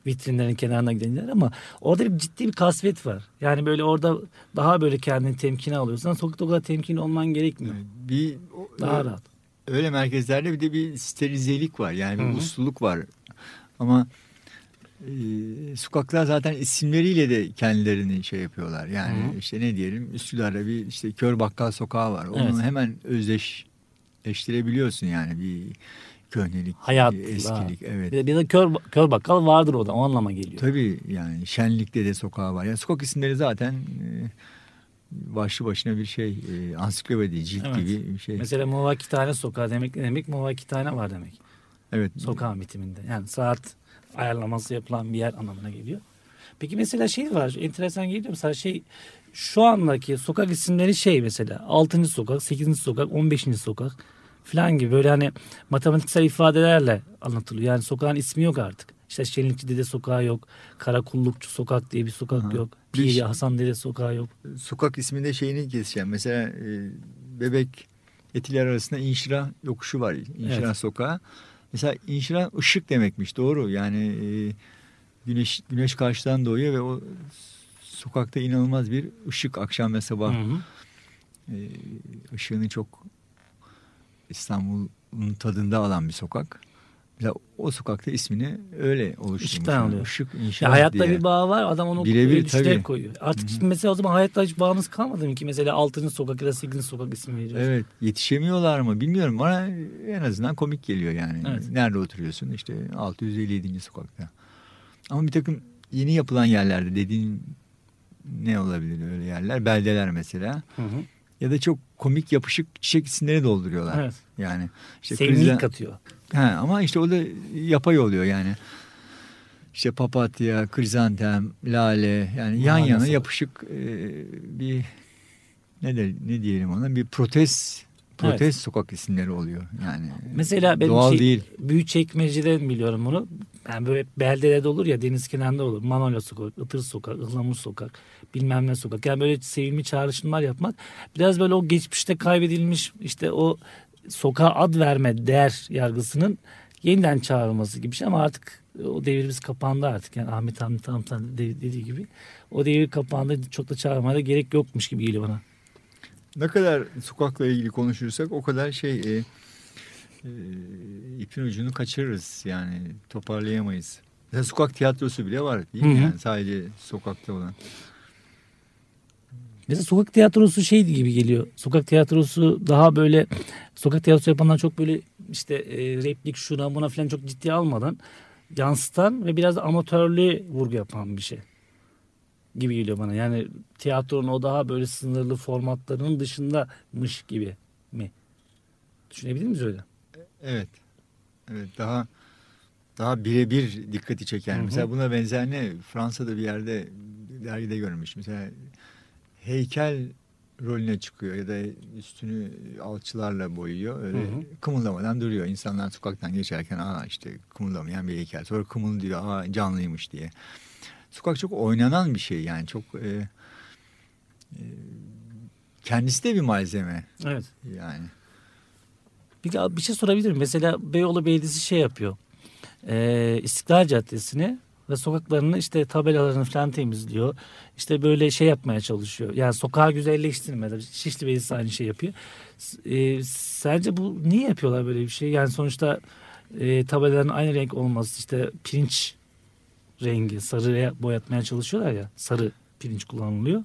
vitrinlerin kenarına gidenler ama orada bir ciddi bir kasvet var. Yani böyle orada daha böyle kendini temkine alıyorsun. Sokakta o kadar temkin olman gerekmiyor. Bir o- Daha rahat. öyle merkezlerde bir de bir sterilizelik var. Yani bir Hı hı. usluluk var. Ama e, sokaklar zaten isimleriyle de kendilerini şey yapıyorlar. Yani Hı hı. işte ne diyelim Üsküdar'da bir işte Kör Bakkal sokağı var. Onu Evet. hemen özdeşleştirebiliyorsun yani bir köhnelik, Hayat, bir eskilik. Evet. Bir de, bir de kör, kör bakkal vardır o da o anlama geliyor. Tabii yani şenlikte de sokağı var. Yani sokak isimleri zaten e, başlı başına bir şey. E, ansiklopedi, cilt Evet. gibi bir şey. Mesela Muvakitane sokağı demek ne demek? Muvakitane var demek. evet. Sokağın bitiminde. Yani saat ayarlaması yapılan bir yer anlamına geliyor. Peki mesela şey var enteresan geliyor mesela şey şu andaki sokak isimleri şey mesela 6. sokak, 8. sokak, 15. sokak falan gibi böyle hani matematiksel ifadelerle anlatılıyor. Yani sokağın ismi yok artık. İşte Şenlikçi Dede Sokağı yok. Karakullukçu Sokak diye bir sokak Aha. yok. Bir Piyeli şey- Hasan Dede Sokağı yok. sokak isminde şeyini keseceğim. Mesela e, Bebek Etiler arasında İnşirah yokuşu var. İnşirah Evet. sokağı. Mesela inşirah ışık demekmiş doğru. Yani e, güneş güneş karşıdan doğuyor ve o sokakta inanılmaz bir ışık akşam ve sabah Hı hı. e, ışığını çok İstanbul'un tadında alan bir sokak. Mesela o sokakta ismini öyle oluşturmuş. Işıktan Yani alıyor. Işık Ya inşirah hayatta diye. bir bağ var adam onu Birebir, tabii. koyuyor. Artık Hı hı. şimdi mesela o zaman hayatta hiç bağımız kalmadı mı ki mesela 6. sokak ya da 8. sokak ismi veriyoruz. Evet yetişemiyorlar mı bilmiyorum bana en azından komik geliyor yani. Evet. Nerede oturuyorsun işte 657. sokakta. Ama bir takım yeni yapılan yerlerde dediğin ne olabilir öyle yerler? Beldeler mesela. Hı hı. Ya da çok komik yapışık çiçek isimleri dolduruyorlar. Evet. Yani işte Sevimlilik krizlen- katıyor. He, ama işte o da yapay oluyor yani. İşte papatya, krizantem, lale yani yan Manası yana yapışık e, bir ne de ne diyelim ona bir protez protez sokak isimleri oluyor yani. Mesela benim doğal şey, değil. Büyükçekmece'den biliyorum bunu. Yani böyle beldelerde olur ya deniz kenarında olur. Manolya sokak, Itır sokak, Ihlamur sokak, bilmem ne sokak. Yani böyle sevimli çağrışımlar yapmak. Biraz böyle o geçmişte kaybedilmiş işte o sokağa ad verme değer yargısının yeniden çağrılması gibi bir şey ama artık o devrimiz kapandı artık. Yani Ahmet Hamdi Tanrıtan dediği gibi. O devir kapandı çok da çağırmaya da gerek yokmuş gibi geliyor bana. Ne kadar sokakla ilgili konuşursak o kadar şey e, e, ipin ucunu kaçırırız yani toparlayamayız. Mesela sokak tiyatrosu bile var değil mi? Hı hı. Yani sadece sokakta olan. Mesela sokak tiyatrosu şey gibi geliyor. Sokak tiyatrosu daha böyle sokak tiyatrosu yapanlar çok böyle işte e, replik şuna buna falan çok ciddiye almadan yansıtan ve biraz amatörlüğe vurgu yapan bir şey gibi geliyor bana. Yani tiyatronun o daha böyle sınırlı formatlarının dışındamış gibi mi? Düşünebilir miyiz öyle? Evet. Evet daha daha birebir dikkati çeken. Hı hı. Mesela buna benzer ne? Fransa'da bir yerde dergide görmüş. Mesela heykel rolüne çıkıyor ya da üstünü alçılarla boyuyor. Öyle Hı hı. kımıldamadan duruyor. İnsanlar sokaktan geçerken aa işte kımıldamayan bir heykel. Sonra kımıldıyor aa canlıymış diye. Sokak çok oynanan bir şey yani çok e, e, kendisi de bir malzeme Evet. yani. Bir, bir şey sorabilirim. Mesela Beyoğlu Belediyesi şey yapıyor. Ee, İstiklal Caddesi'ni ve sokaklarını işte tabelalarını falan temizliyor. İşte böyle şey yapmaya çalışıyor. Yani sokağı güzelleştirmede. Şişli Belediyesi aynı şey yapıyor. E, sence bu niye yapıyorlar böyle bir şey? Yani sonuçta e, tabelaların aynı renk olması işte pirinç rengi sarıya boyatmaya çalışıyorlar ya. Sarı pirinç kullanılıyor.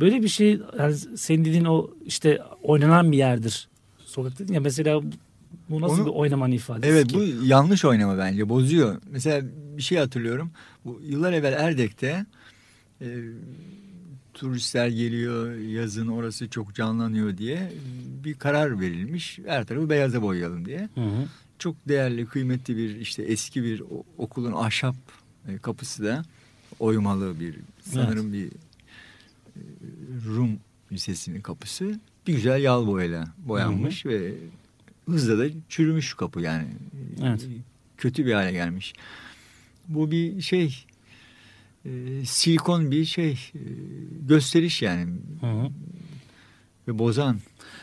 Böyle bir şey yani senin dediğin o işte oynanan bir yerdir. Sokak dedin ya mesela bu nasıl Onu- bir oynamanın ifadesi Evet ki? bu yanlış oynama bence bozuyor. Mesela bir şey hatırlıyorum. Bu yıllar evvel Erdek'te e, turistler geliyor yazın orası çok canlanıyor diye bir karar verilmiş. Her tarafı beyaza boyayalım diye. Hı hı. Çok değerli kıymetli bir işte eski bir okulun ahşap e, kapısı da oymalı bir sanırım bir e, Rum Lisesi'nin kapısı. Bir güzel yağ boyayla boyanmış ve hızla da çürümüş kapı yani. Evet. Kötü bir hale gelmiş. Bu bir şey e, silikon bir şey e, gösteriş yani Hı hı. ve bozan.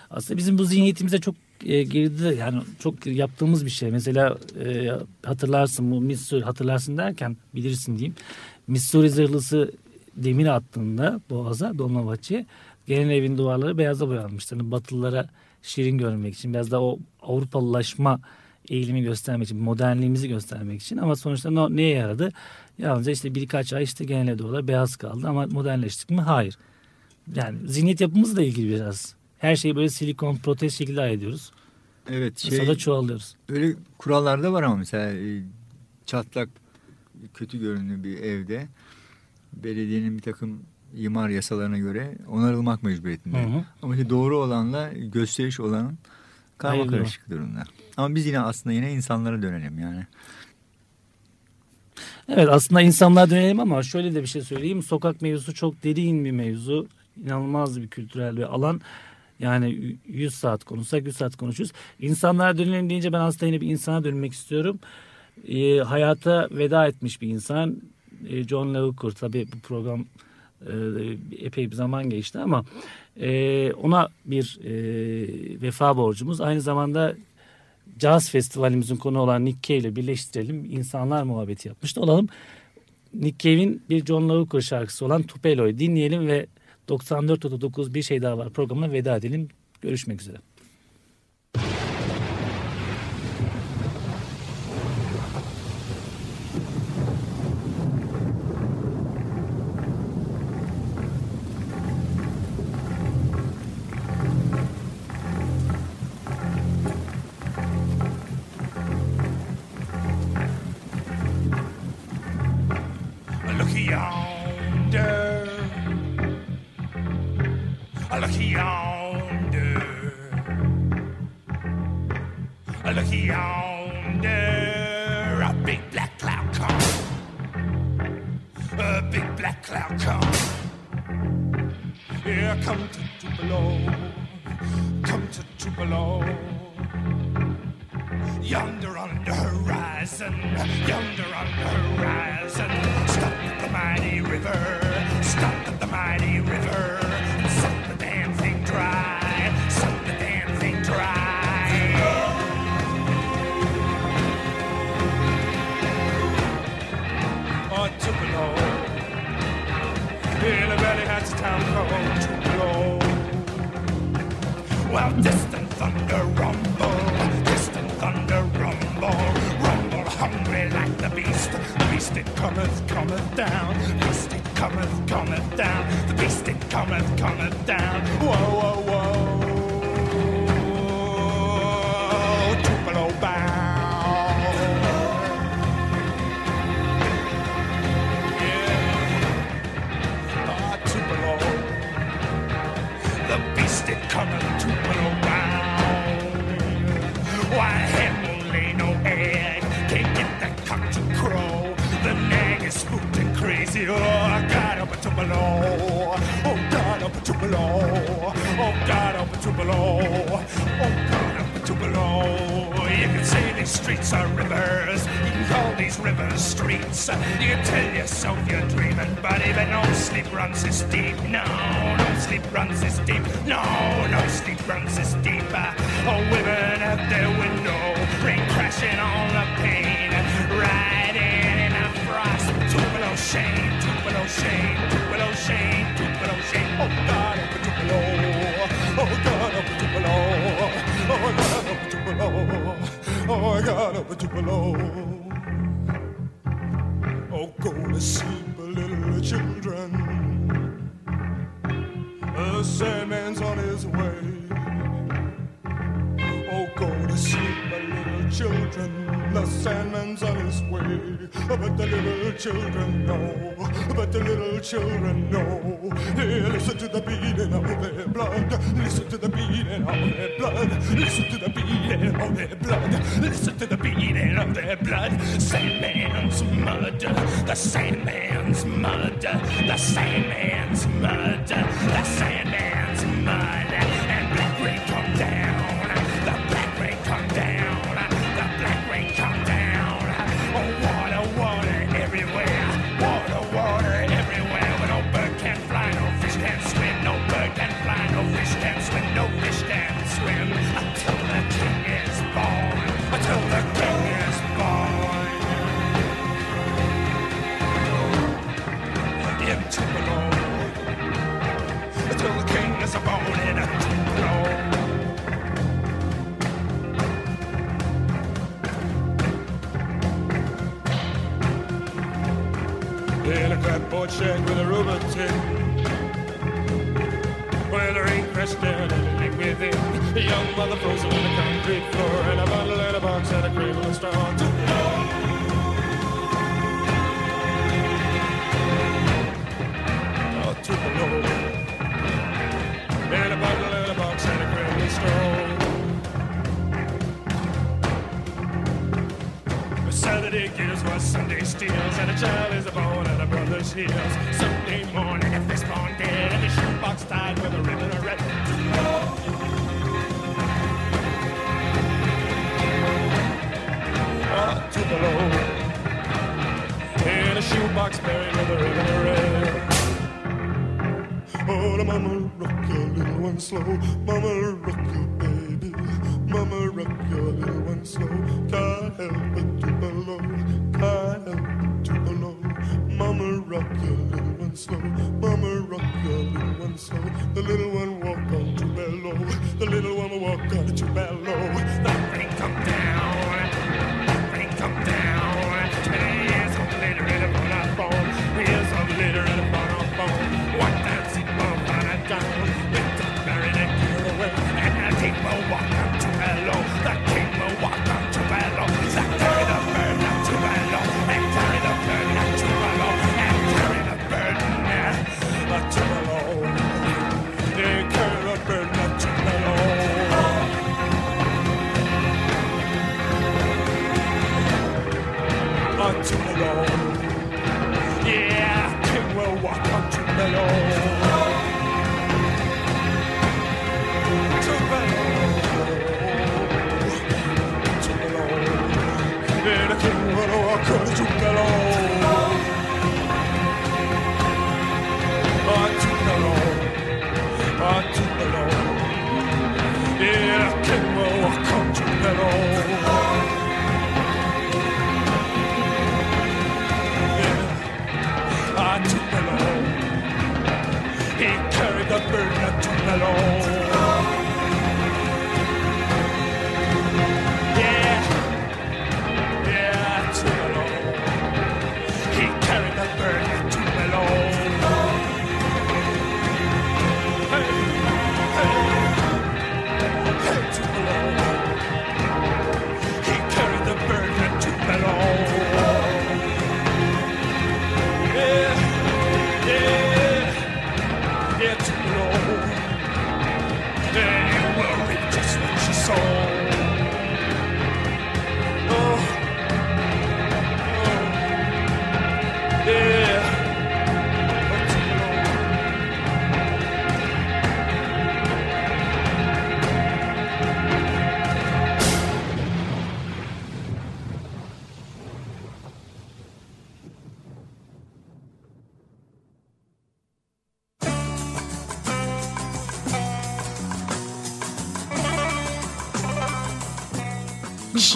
Aslında bizim bu zihniyetimize çok e, girdi yani çok yaptığımız bir şey. Mesela e, hatırlarsın bu Missouri hatırlarsın derken bilirsin diyeyim. Missouri zırhlısı demir attığında Boğaz'a Dolmabahçe'ye genel evin duvarları beyaza boyanmıştır. Yani Batılılara şirin görünmek için biraz da o Avrupalılaşma eğilimi göstermek için, modernliğimizi göstermek için ama sonuçta ne, neye yaradı? Yalnızca işte birkaç ay işte genel duvarlar beyaz kaldı ama modernleştik mi? Hayır. Yani zihniyet yapımızla ilgili biraz. Her şeyi böyle silikon, protez şekilde ayırıyoruz. Evet Şey... Sonra çoğalıyoruz. öyle kurallarda var ama mesela e, çatlak kötü görünümlü bir evde belediyenin bir takım imar yasalarına göre onarılmak mecburiyetinde. Hı hı. Ama işte doğru olanla gösteriş olanın karma karışık durumda. Ama biz yine aslında yine insanlara dönelim yani. Evet aslında insanlığa dönelim ama şöyle de bir şey söyleyeyim. Sokak mevzusu çok derin bir mevzu. İnanılmaz bir kültürel bir alan. Yani 100 saat konuşsak 100 saat konuşuruz. İnsanlara dönelim deyince ben aslında yine bir insana dönmek istiyorum. Ee, hayata veda etmiş bir insan. Ee, John Le Carre tabii bu program e, epey bir zaman geçti ama e, ona bir e, vefa borcumuz. Aynı zamanda Caz Festivalimizin konu olan Nick Cave ile birleştirelim. İnsanlar muhabbeti yapmış da olalım. Nick Cave'in bir John Louker şarkısı olan Tupelo'yu dinleyelim ve 94.9 bir şey daha var programına veda edelim. Görüşmek üzere. Yonder on the horizon, yonder on the horizon. Stop at the mighty river, stop at the mighty river. Beast. It cometh, cometh down. The beast it cometh, cometh down. The beast it cometh, cometh down. Whoa, whoa, whoa. Below. Oh, God, up to below. Oh, God, up to below. You can say these streets are rivers. You can call these rivers streets. You can tell yourself you're dreaming, but no sleep runs this deep. No, no sleep runs this deep. No, no sleep runs this deep. Oh, women at their window, rain crashing on the pane, riding in a frost. Tupelo shame, Tupelo shame, Oh I got up Tupelo. Oh, go to sleep, little children. The Sandman's on his way. To sleep, my little children. The Sandman's on his way. But the little children know. But the little children know. Hey, listen to the beating of their blood. Listen to the beating of their blood. Listen to the beating of their blood. Listen to the beating of their blood. Sandman's mud. The Sandman's mud. The Sandman's mud. The Sandman's mud. forward shared with a Roman tin. Well, there ain't Christianity within. A young mother frozen on the concrete floor, and a bundle and a box and a cradle and star. Saturday gives what Sunday steals, and a child is born at a brother's heels. Sunday morning, this born dead, and the shoebox tied with a ribbon of red. Oh, Tupelo. In a shoebox buried with a ribbon of red. Oh, the mama rock Rock your little one slow. Can't help but to below. Can't help but to below. Mama rock your little one slow. Mama rock your little one slow. The little one walk on to bellow. The little one walk on to bellow. Now thing come down.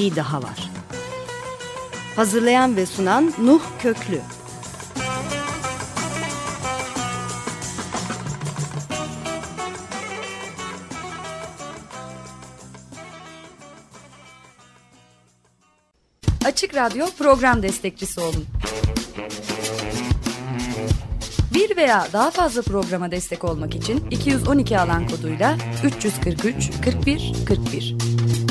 şey daha var. Hazırlayan ve sunan Nuh Köklü. Açık Radyo program destekçisi olun. Bir veya daha fazla programa destek olmak için 212 alan koduyla 343 41 41.